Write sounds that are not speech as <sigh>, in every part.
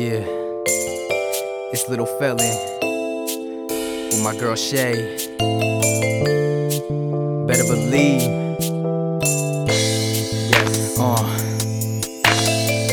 Yeah, it's Little Felon with my girl Shay. Better believe.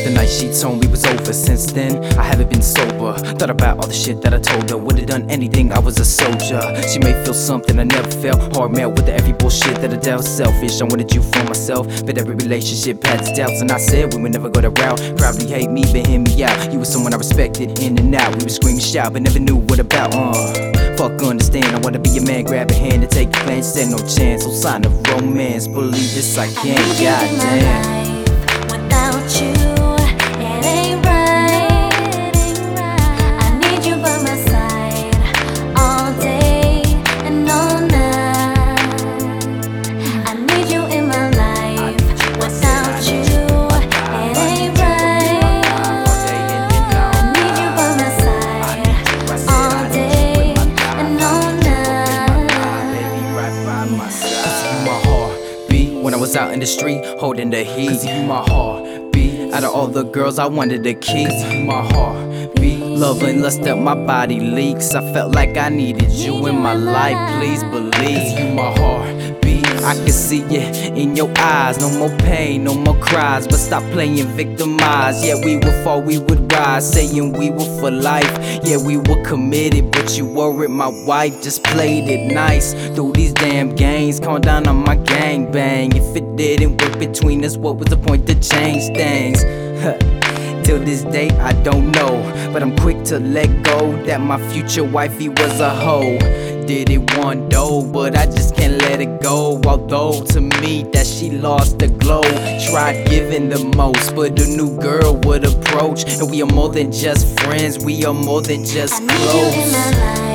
The night she told me was over. Since then, I haven't been sober. Thought about all the shit that I told her. Would've done anything, I was a soldier. She may feel something I never felt. Hard mail with the every bullshit that I dealt. Selfish, I wanted you for myself. But every relationship had its doubts, and I said we would never go that route. Probably hate me, but hear me out. You were someone I respected in and out. We would scream and shout, but never knew what about. Uh, fuck, understand. I wanna be your man, grab a hand and take your plan. Said no chance, no sign of romance. Believe this, I can't. Goddamn. When I was out in the street holding the heat. Cause you my heartbeat. Out of all the girls, I wanted to keep. Cause you my heartbeat. Love and lust that my body leaks. I felt like I needed you in my life. Please believe. Cause you my heartbeat. I can see it in your eyes. No more pain, no more cries. But stop playing victimized. Yeah, we would fall, we would rise. Saying we were for life. Yeah, we were committed, but you weren't my wife. Just played it nice through these damn games. Calm down on my gang bang. If it didn't work between us, what was the point to change things? <laughs> Till this day, I don't know. But I'm quick to let go that my future wifey was a hoe. Did it one dough, but I just can't let it go. Although to me, that she lost the glow. Tried giving the most, but a new girl would approach. And we are more than just friends, we are more than just I need you in my close.